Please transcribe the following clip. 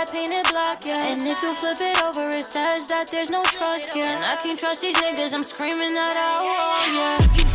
that painted block, yeah. And if you flip it over, it says that there's no trust, yeah. And I can't trust these niggas, I'm screaming that out, oh, yeah.